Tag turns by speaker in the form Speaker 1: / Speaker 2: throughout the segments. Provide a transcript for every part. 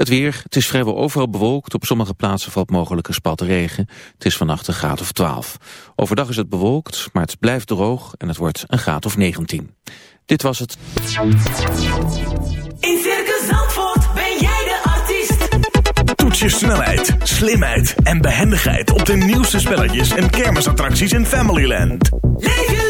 Speaker 1: Het weer, het is vrijwel overal bewolkt. Op sommige plaatsen valt mogelijk een spat regen. Het is vannacht een graad of 12. Overdag is het bewolkt, maar het blijft droog en het wordt een graad of 19. Dit was het.
Speaker 2: In Circus Zandvoort ben jij de artiest.
Speaker 3: Toets je snelheid, slimheid en behendigheid op de nieuwste spelletjes en kermisattracties in Familyland.
Speaker 2: Leef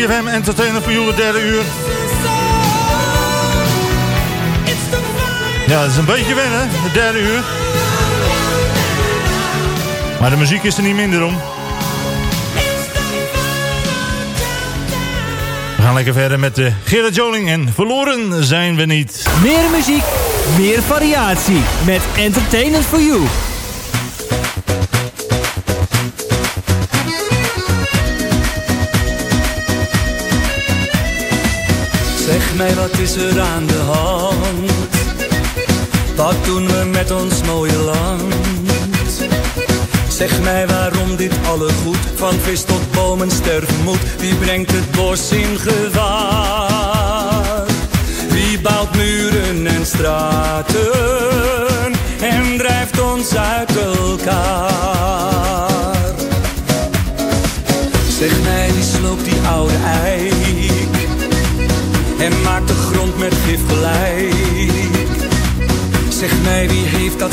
Speaker 4: CFM Entertainer voor jullie derde uur. Ja, dat is een beetje wennen, de derde uur. Maar de muziek is er niet minder om. We gaan lekker verder met de Gerard Joling en Verloren zijn we niet.
Speaker 5: Meer muziek, meer variatie met Entertainment for You.
Speaker 6: mij, wat is er aan de hand? Wat doen we met ons mooie land? Zeg mij waarom dit alle goed, van vis tot bomen sterven moet. Wie brengt het bos in gevaar? Wie bouwt muren en straten?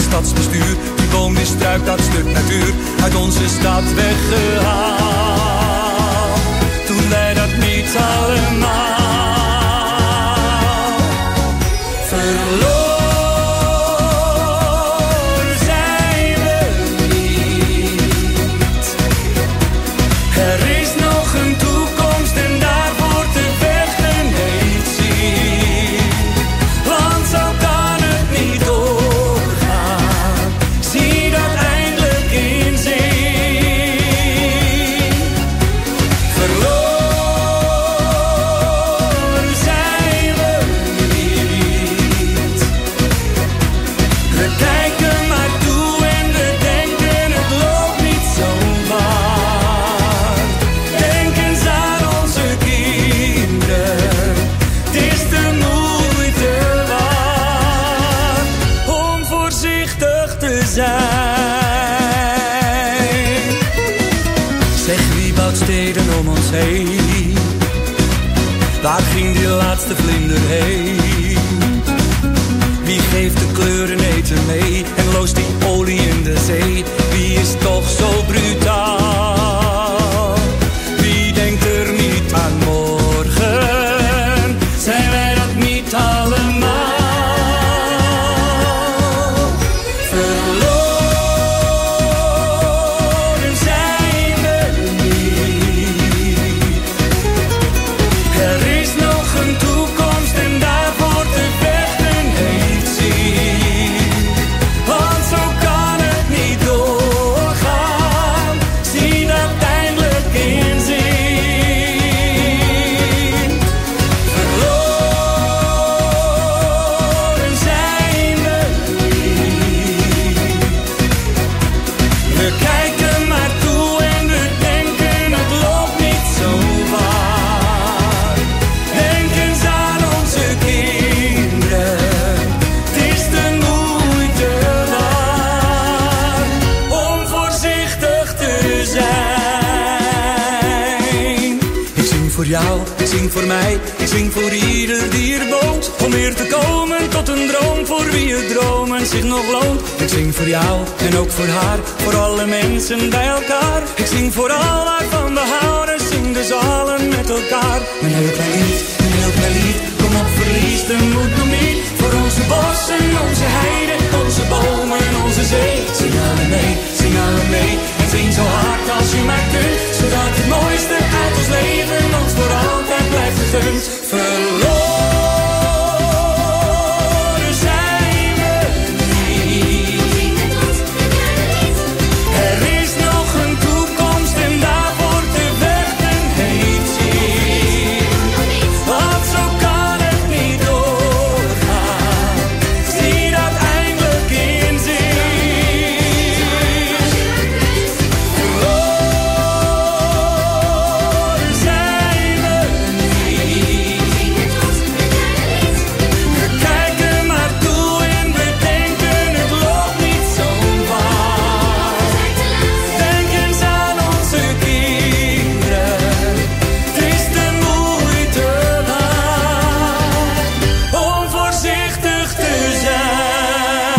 Speaker 6: stadsbestuur. Die boom die struikt, dat stuk natuur uit onze stad weggehaald. Toen wij dat niet allemaal.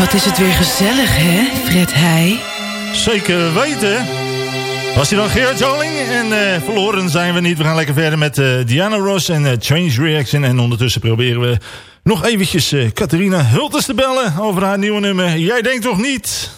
Speaker 7: Wat is het weer gezellig, hè, Fred Heij?
Speaker 4: Zeker weten. Was hij dan Geert Joling? En eh, verloren zijn we niet. We gaan lekker verder met eh, Diana Ross en eh, Change Reaction. En ondertussen proberen we nog eventjes Catharina Hultes te bellen over haar nieuwe nummer. Jij denkt toch niet?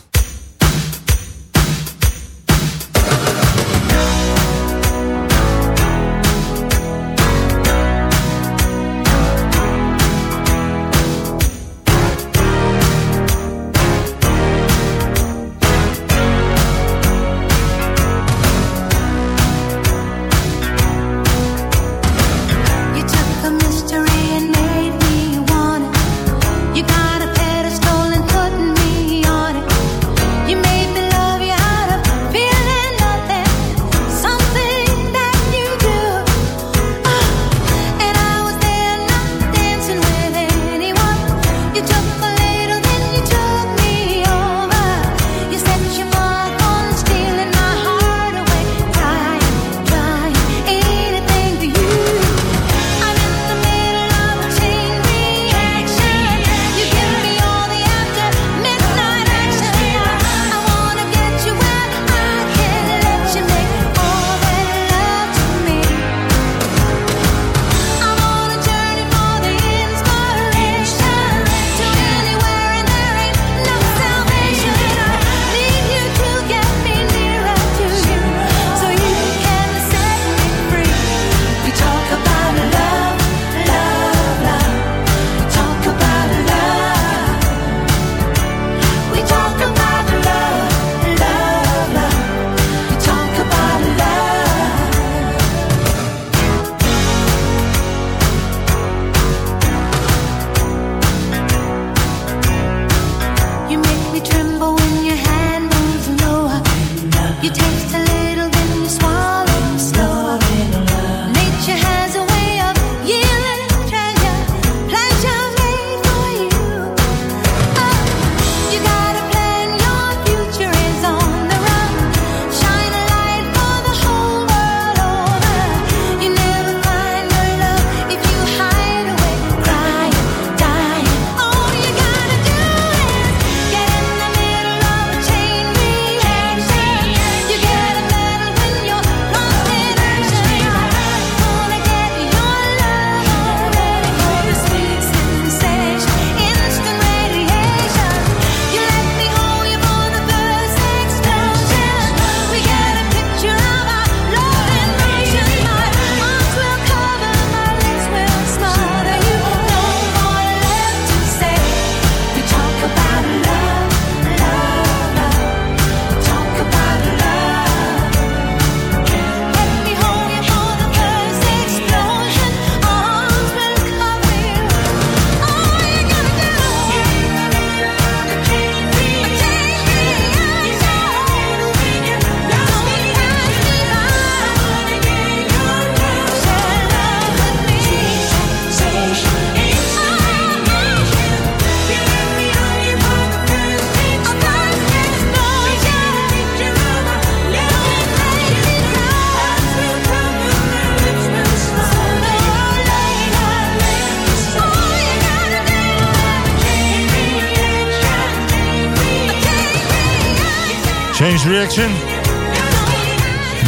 Speaker 2: Reaction.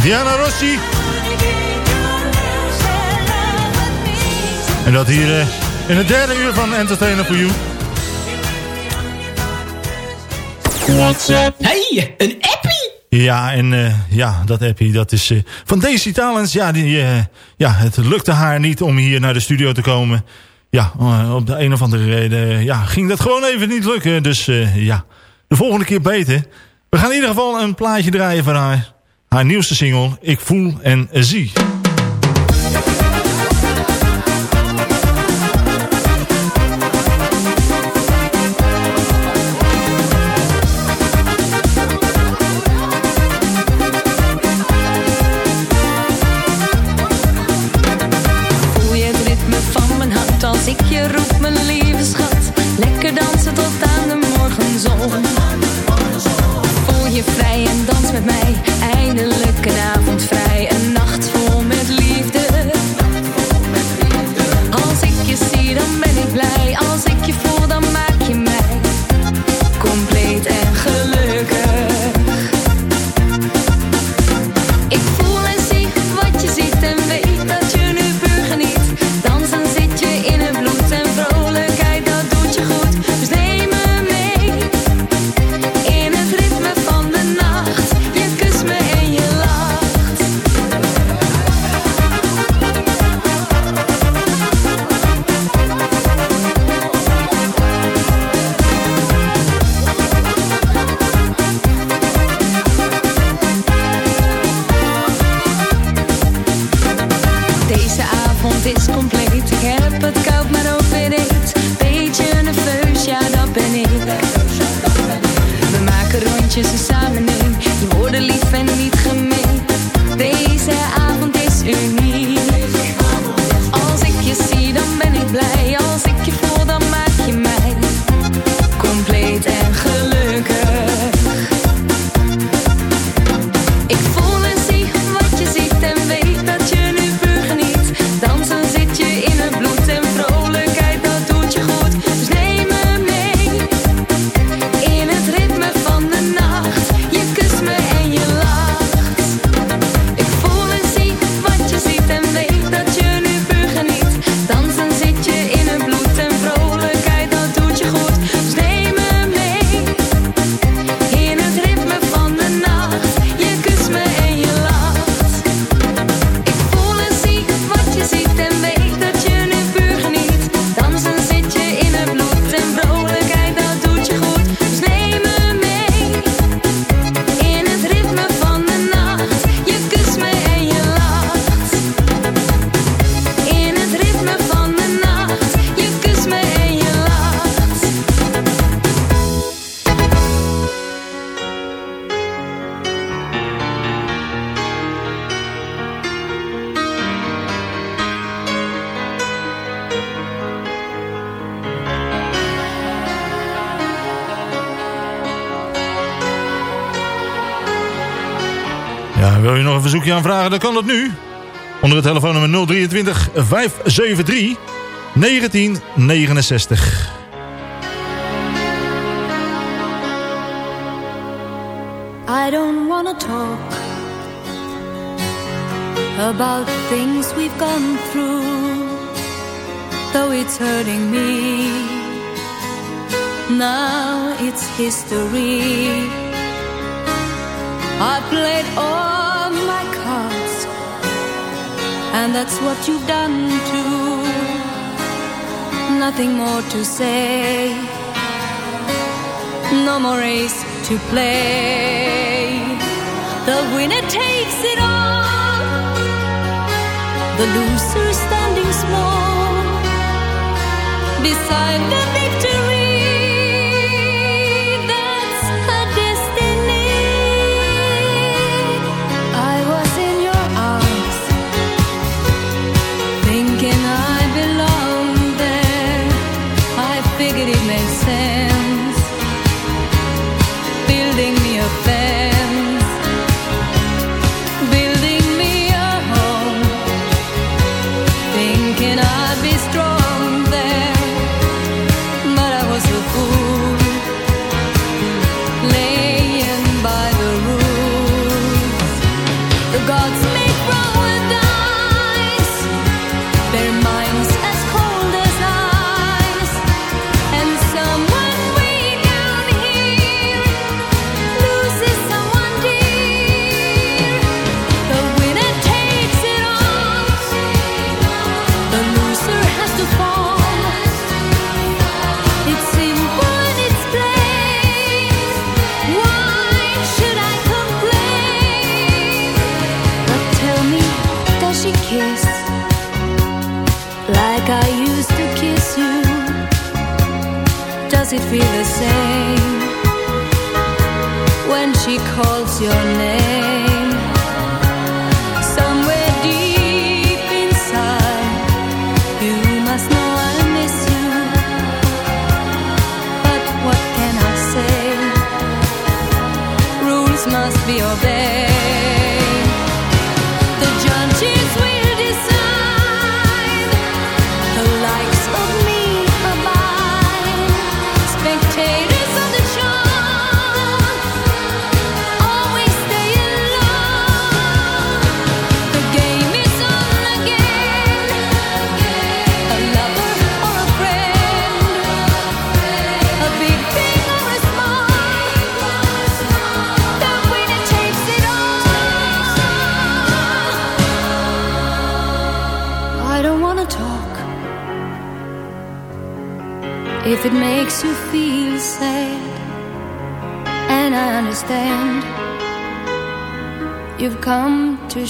Speaker 4: Diana Rossi. En dat hier eh, in het derde uur van Entertainer for You.
Speaker 8: Hey, een appie!
Speaker 4: Ja, en eh, ja, dat appie, dat is eh, van Daisy Talens. Ja, die, ja, het lukte haar niet om hier naar de studio te komen. Ja, op de een of andere reden ja, ging dat gewoon even niet lukken. Dus ja, de volgende keer beter. We gaan in ieder geval een plaatje draaien van haar. Haar nieuwste single, Ik Voel en Zie. wil je nog een verzoekje aanvragen, dan kan dat nu. Onder het telefoonnummer 023 573 1969.
Speaker 2: I don't wanna talk about things we've gone through Though it's hurting me Now it's history I played all and that's what you've done too. Nothing more to say, no more race to play. The winner takes it all, the loser standing small beside the victor.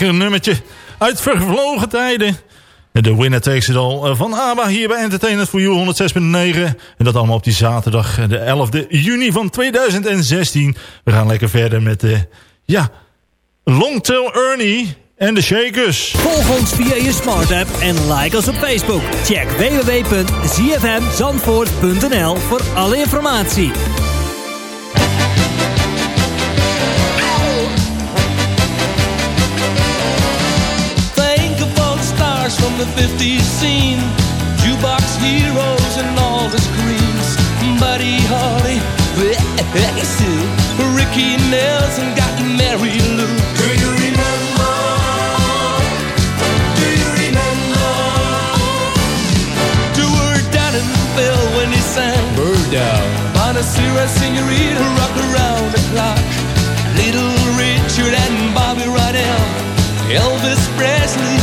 Speaker 9: Lekker nummertje uit vervlogen tijden. De winner takes it all eh, van ABBA hier bij Entertainment for You 106.9. En dat allemaal op die zaterdag eh, de 11e juni van 2016. We gaan lekker verder met de, ja, Longtail Ernie en de Shakers.
Speaker 5: Volg ons via je smart app en like ons op Facebook. Check www.zfmzandvoort.nl voor alle informatie.
Speaker 10: Stars from the 50s scene. Jukebox heroes and all the screens. Buddy Holly, Sue, Ricky Nelson got Mary Lou. Do you remember? Do you remember? To her down in Bell when he sang. Bird down. Bonacera, Senorita, rock around the clock. Little Richard and Bobby Rydell. Elvis Presley,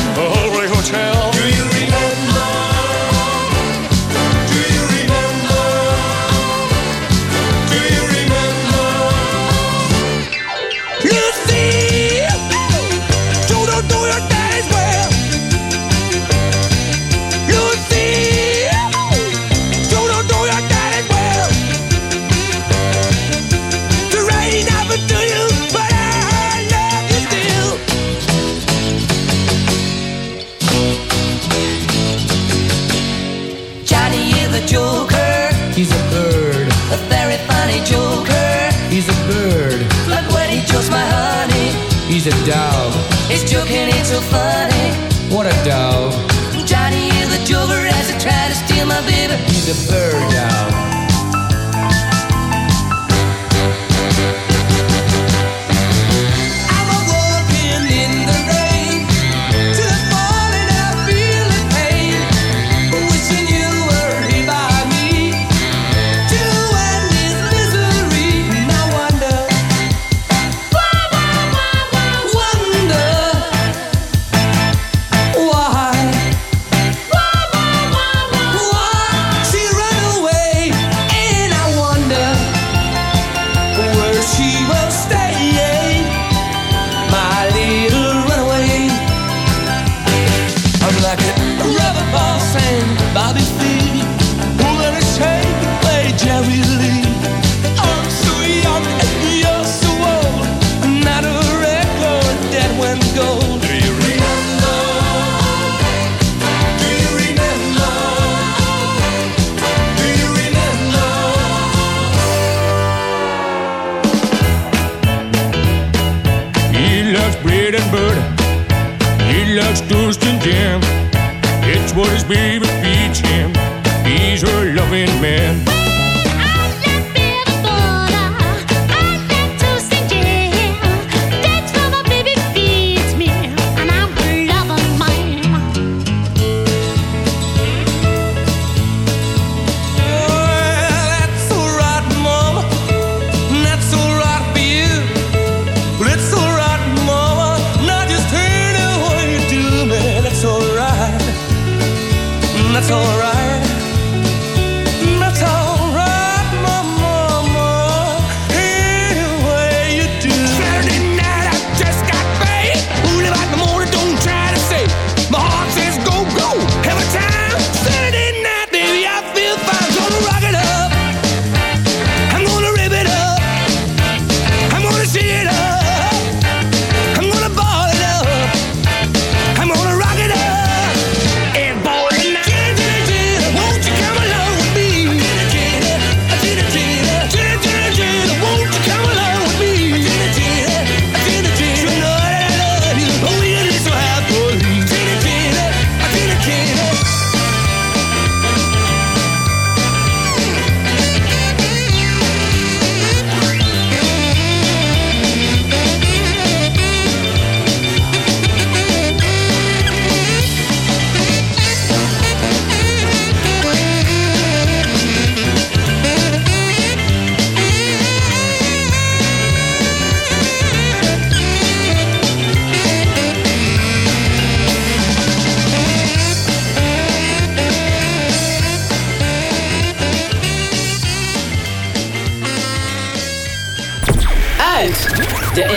Speaker 10: dog.
Speaker 11: his joking ain't so funny.
Speaker 10: What a dog.
Speaker 11: Johnny is a joker as he try to steal my baby.
Speaker 10: He's a bird dog.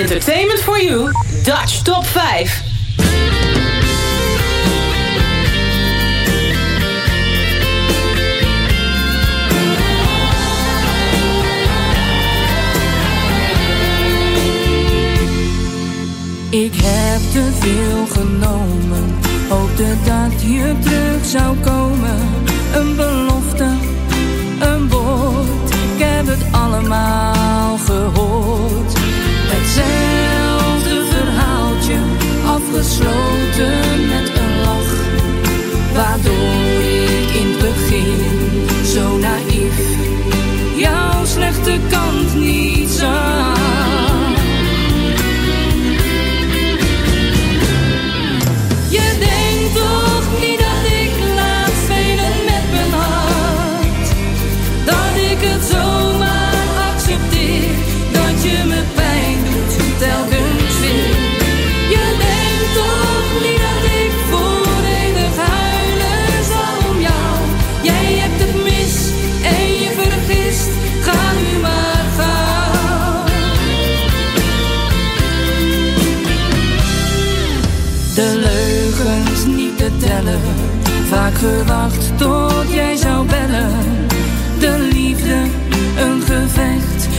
Speaker 12: Entertainment for You, Dutch Top 5.
Speaker 2: Ik heb te veel genomen, hoopte dat je terug zou komen. Een belofte, een woord, ik heb het allemaal gehoord. Hetzelfde verhaaltje, afgesloten met een lach. Waardoor ik in het begin zo naïef jouw slechte kant niet zag.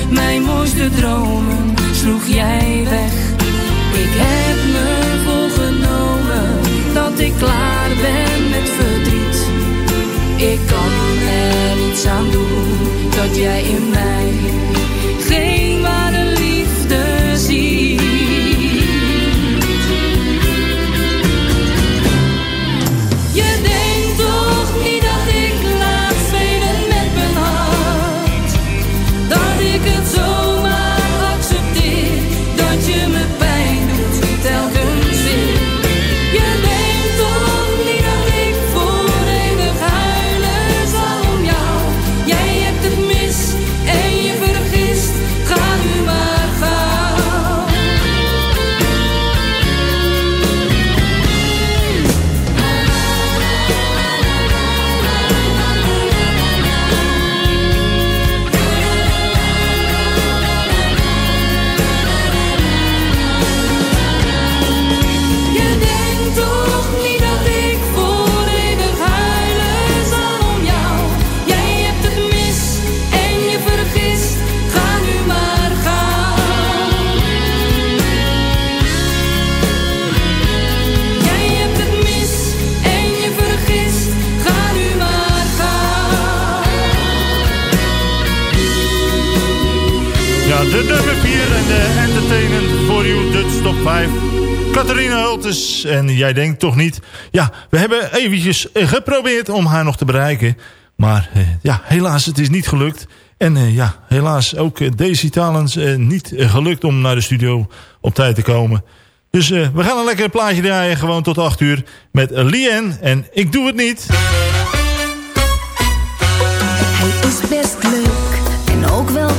Speaker 2: Mijn mooiste dromen sloeg jij weg. Ik heb me voorgenomen dat ik klaar ben met verdriet. Ik kan er niets aan doen dat jij in mij denkt toch niet...
Speaker 9: Ja, we hebben eventjes eh, geprobeerd om haar nog te bereiken. Maar eh, ja, helaas, het is niet gelukt. En eh, ja, helaas ook Daisy Talens niet gelukt om naar de studio op tijd te komen. Dus we gaan een lekker plaatje draaien, gewoon tot 8 uur. Met Lien en Ik Doe Het Niet.
Speaker 4: Is best leuk en ook wel.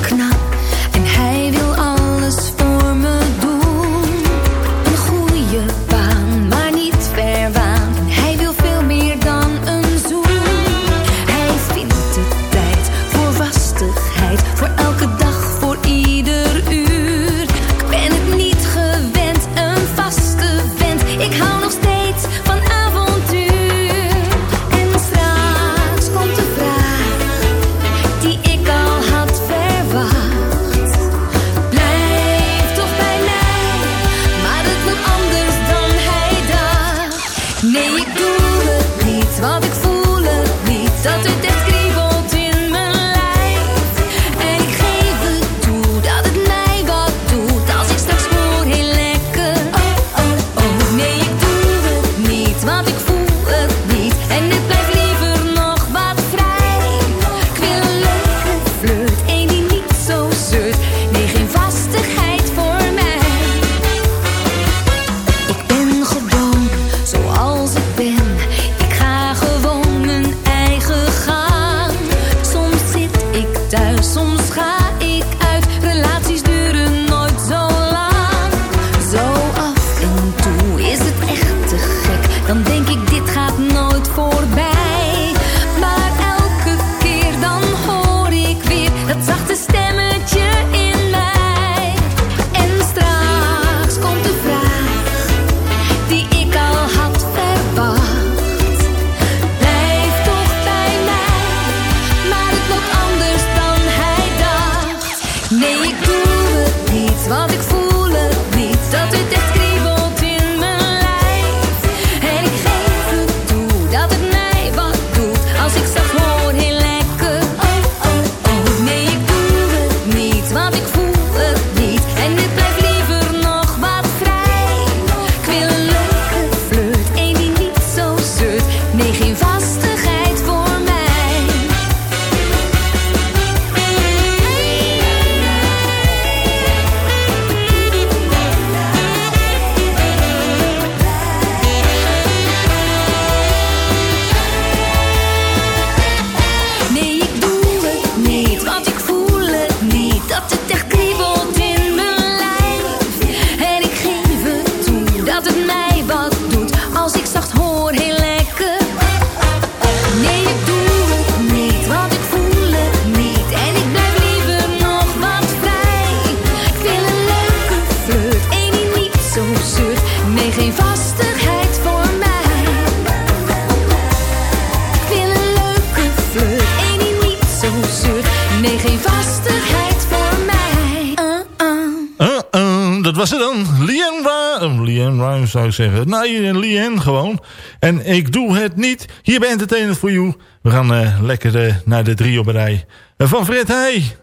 Speaker 4: zeggen. en
Speaker 9: eh, Lien gewoon. En ik doe het niet. Hier bij Entertainment for You. We gaan eh, lekker eh, naar de drie op rij. Van Fred Heij.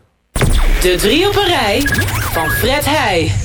Speaker 13: De drie op rij van Fred Heij.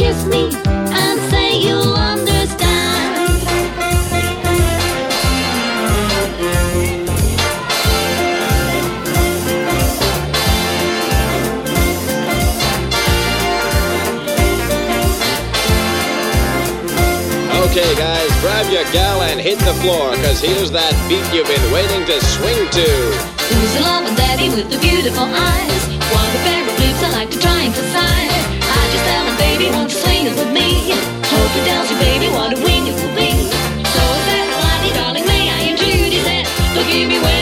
Speaker 11: kiss me and say you understand.
Speaker 14: Okay, guys, grab your gal and hit the floor, cause here's that beat you've been waiting to swing to.
Speaker 11: Who's the lover daddy with the beautiful eyes? What a pair of lips I like to try and emphasize. keep me waiting.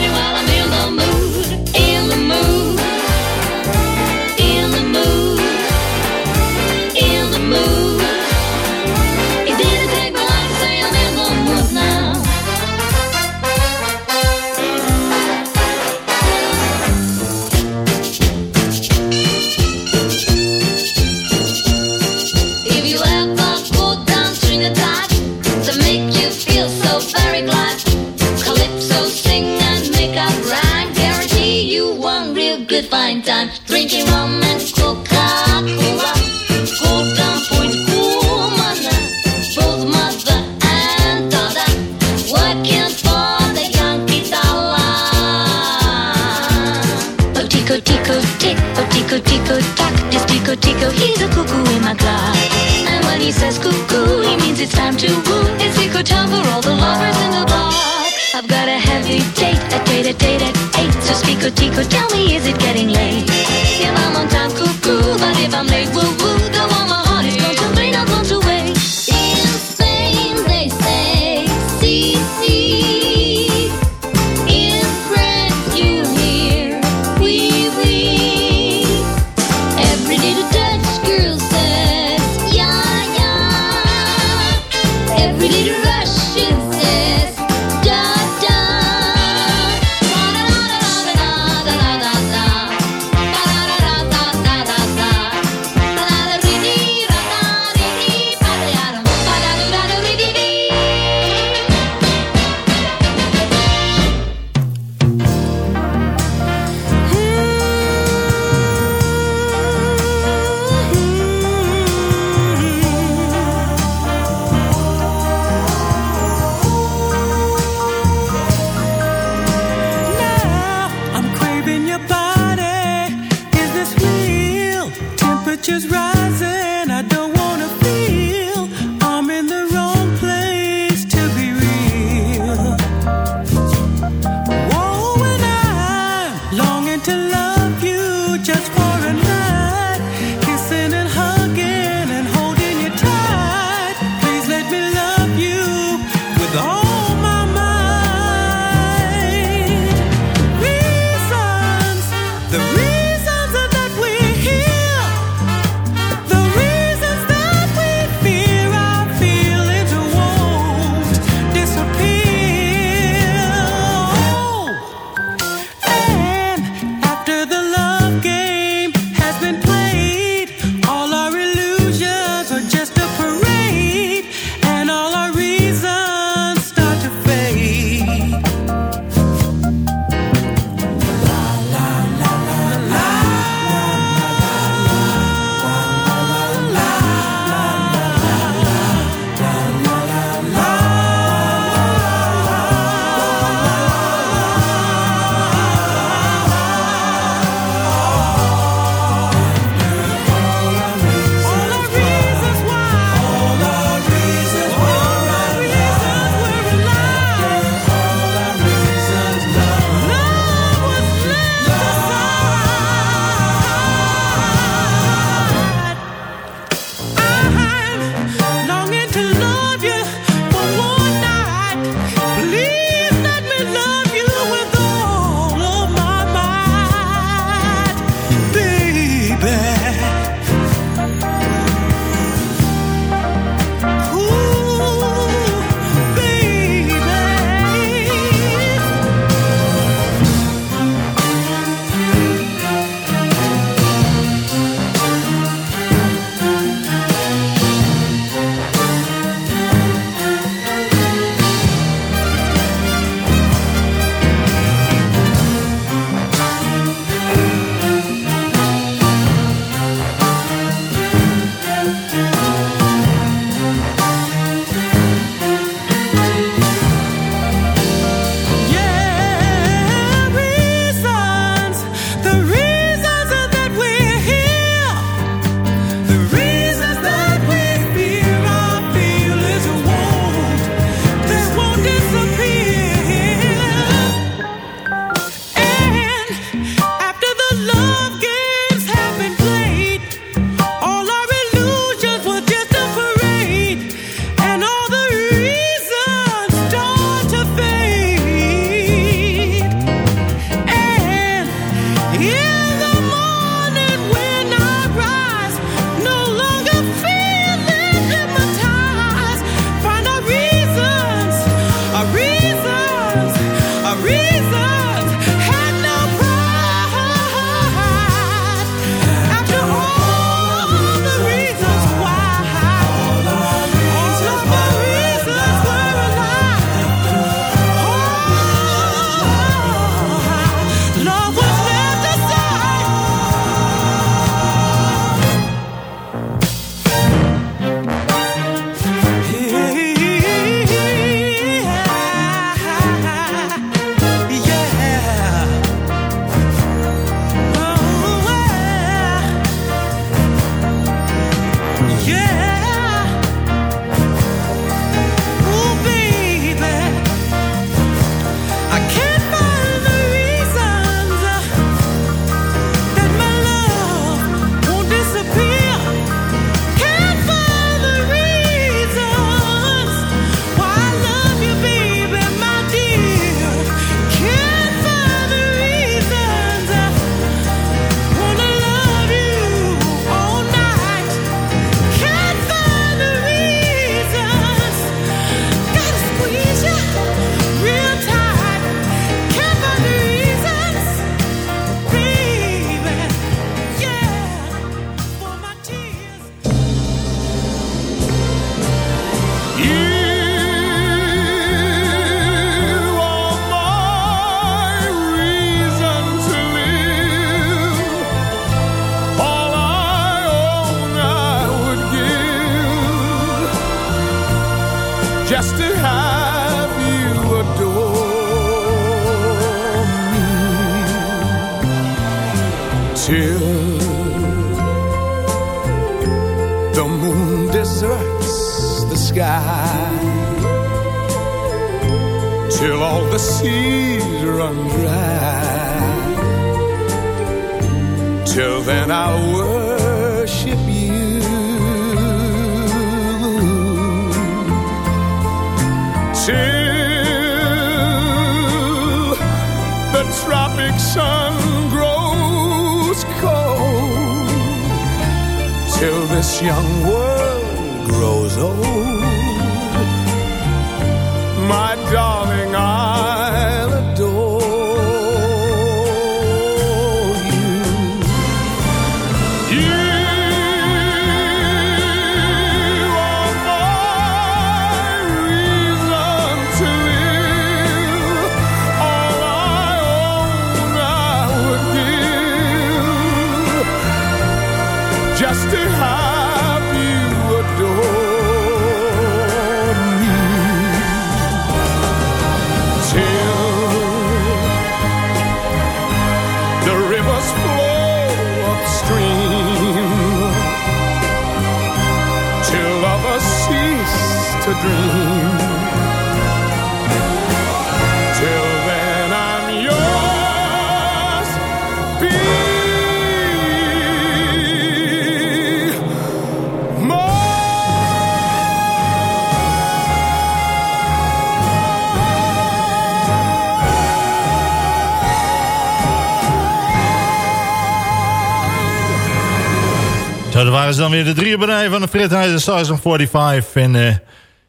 Speaker 11: is
Speaker 15: dan weer de drie bedrijven van de Frithuizen Size on 45. En uh,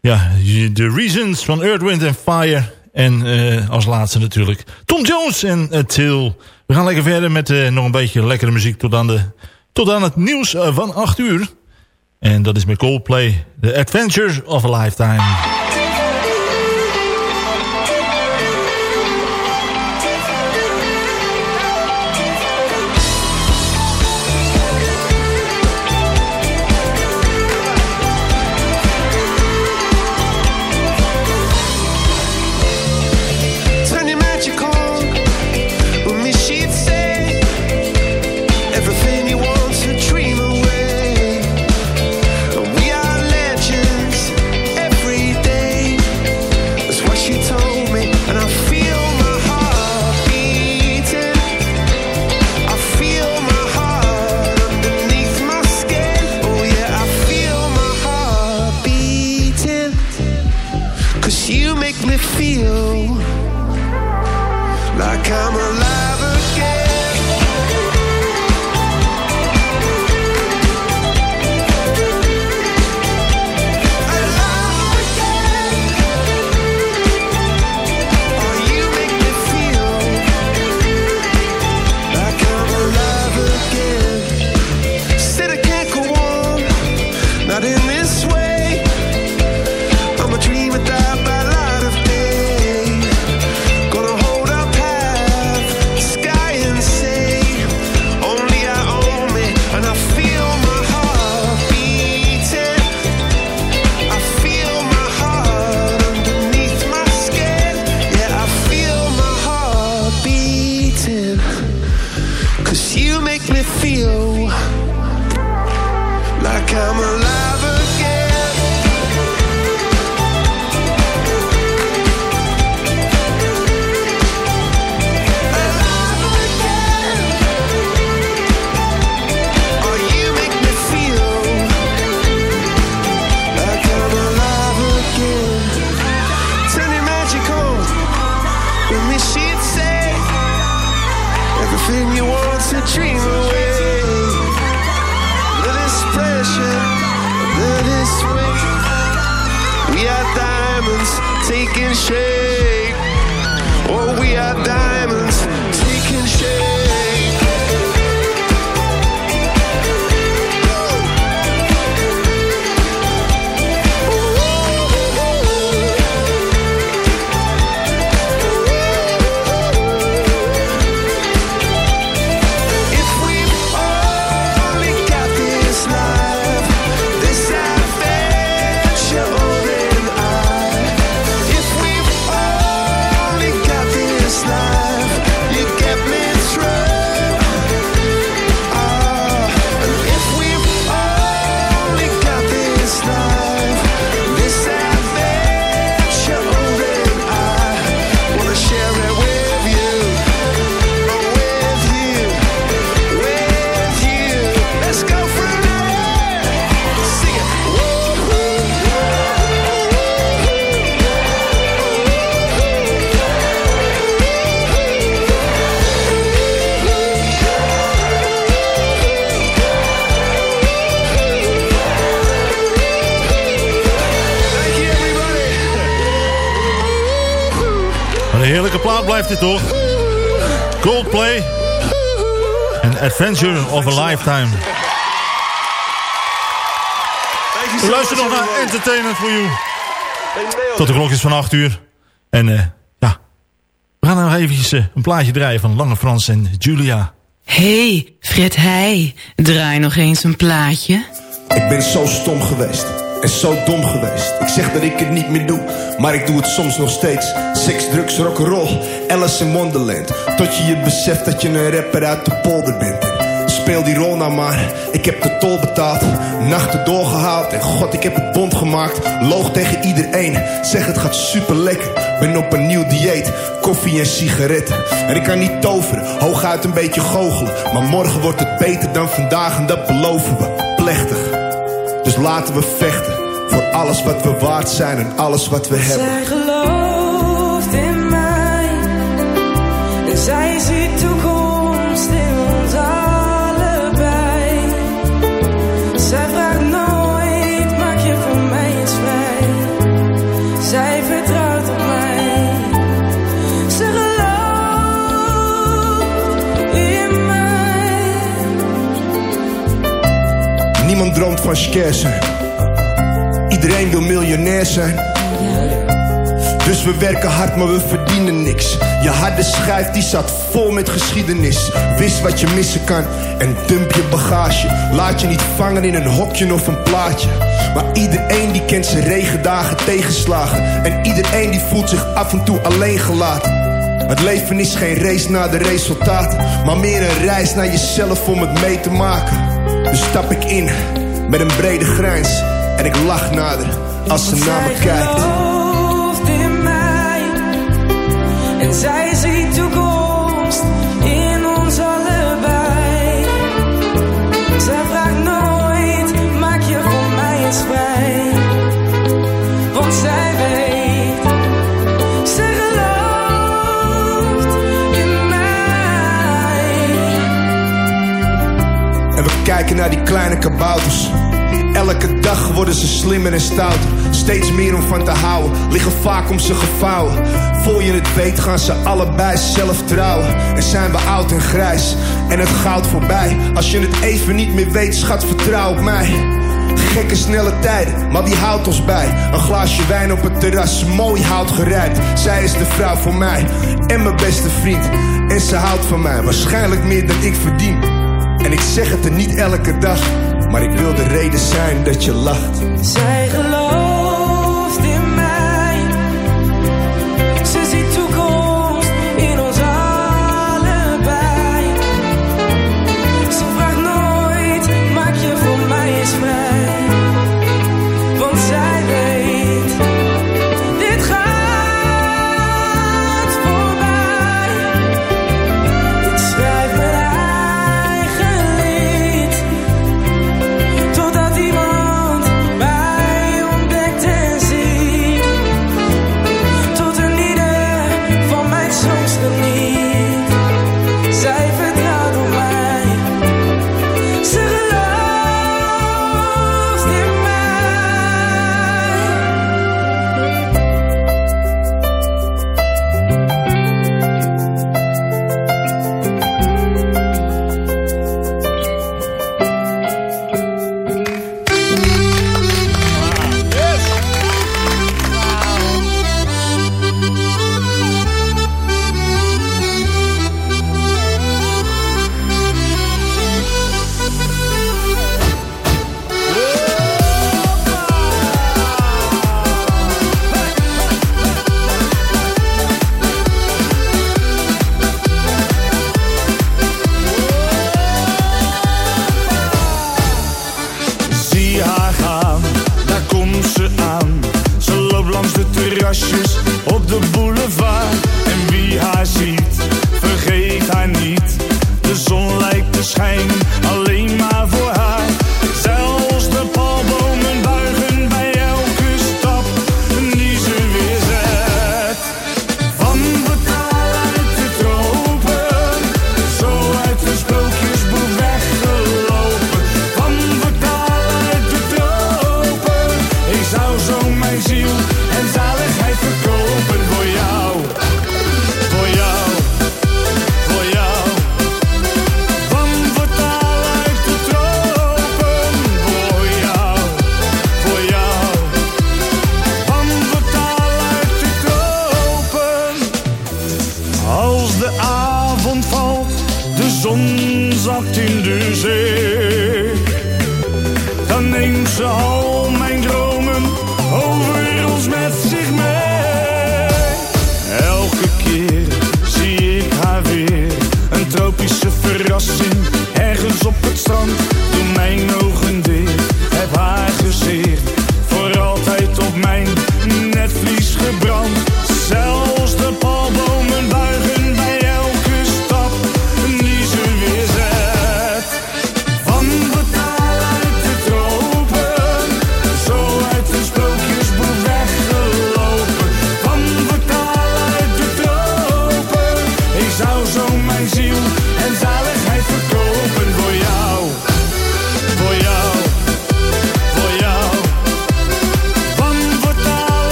Speaker 15: ja, The Reasons van Earth, Wind and Fire. En eh, als laatste natuurlijk Tom Jones en eh, Till. We gaan lekker verder met nog een beetje lekkere muziek tot aan, de, tot aan het nieuws van 8 uur. En dat is met Coldplay, The Adventures of a Lifetime.
Speaker 4: making shit. Blijft dit toch? Coldplay. En Adventure of a Lifetime. We luisteren nog naar Entertainment for You. Tot de klok is van 8 uur. En eh, ja, we gaan nog eventjes eh, een plaatje draaien van Lange Frans en Julia.
Speaker 13: hey, Fred Heij, draai nog eens een plaatje.
Speaker 16: Ik ben zo stom geweest en zo dom geweest. Ik zeg dat ik het niet meer doe, maar ik doe het soms nog steeds. Seks, drugs, rock'n'roll, Alice in Wonderland. Tot je je beseft dat je een rapper uit de polder bent. En speel die rol nou maar, ik heb de tol betaald. Nachten doorgehaald en god, ik heb het bond gemaakt. Loog tegen iedereen, zeg het gaat super lekker. Ben op een nieuw dieet, koffie en sigaretten. En ik kan niet toveren, hooguit een beetje goochelen. Maar morgen wordt het beter dan vandaag en dat beloven we. Plechtig. Dus laten we vechten alles wat we waard zijn en alles wat we hebben.
Speaker 17: Zij gelooft in mij. En zij ziet toekomst in ons allebei. Zij vraagt nooit, maak je voor mij eens vrij. Zij vertrouwt op mij. Ze gelooft in mij.
Speaker 16: Niemand droomt van scarcer. Iedereen wil miljonair zijn. Dus we werken hard, maar we verdienen niks. Je harde schijf die zat vol met geschiedenis. Wist wat je missen kan en dump je bagage. Laat je niet vangen in een hokje of een plaatje. Maar iedereen die kent zijn regendagen tegenslagen. En iedereen die voelt zich af en toe alleen gelaten. Het leven is geen race naar de resultaten, maar meer een reis naar jezelf om het mee te maken. Dus stap ik in met een brede grijns en ik lach nader als ze naar me
Speaker 17: Zij
Speaker 16: kijkt.
Speaker 17: gelooft in mij. En zij ziet toekomst in ons allebei. Zij vraagt nooit, maak je voor mij eens vrij. Want zij weet, ze gelooft in mij.
Speaker 16: En we kijken naar die kleine kabouters. Elke dag worden ze slimmer en stouter. Steeds meer om van te houden, liggen vaak om ze gevouwen. Voor je het weet gaan ze allebei zelf trouwen. En zijn we oud en grijs en het goud voorbij. Als je het even niet meer weet, schat, vertrouw op mij. Gekke snelle tijden, maar die houdt ons bij. Een glaasje wijn op het terras, mooi hout gerijpt. Zij is de vrouw voor mij en mijn beste vriend. En ze houdt van mij, waarschijnlijk meer dan ik verdien. En ik zeg het er niet elke dag, maar ik wil de reden zijn dat je lacht.
Speaker 17: Zij gelooft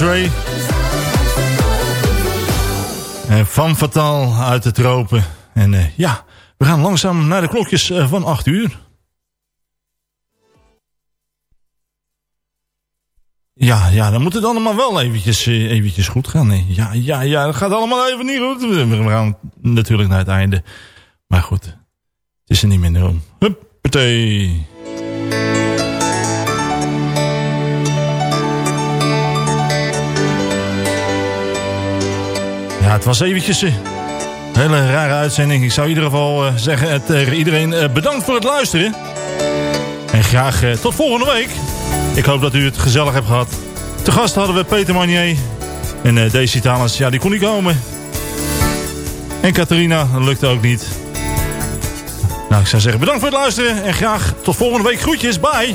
Speaker 9: Ray. En Van Fatal uit de tropen. En eh, ja, we gaan langzaam naar de klokjes eh, van 8 uur. Ja, ja, dan moet het allemaal wel eventjes, eh, eventjes goed gaan. Ja, ja, ja, dat gaat allemaal even niet goed. We gaan natuurlijk naar het einde. Maar goed, het is er niet minder om. Huppatee. Ja, het was eventjes eh, een hele rare uitzending. Ik zou in ieder geval eh, zeggen eh, tegen iedereen eh, bedankt voor het luisteren. En graag eh, tot volgende week. Ik hoop dat u het gezellig hebt gehad. Te gast hadden we Peter Manier. En eh Daisy Talens, ja die kon niet komen. En Catharina, lukte ook niet. Nou, ik zou zeggen bedankt voor het luisteren. En graag tot volgende week. Groetjes, bye.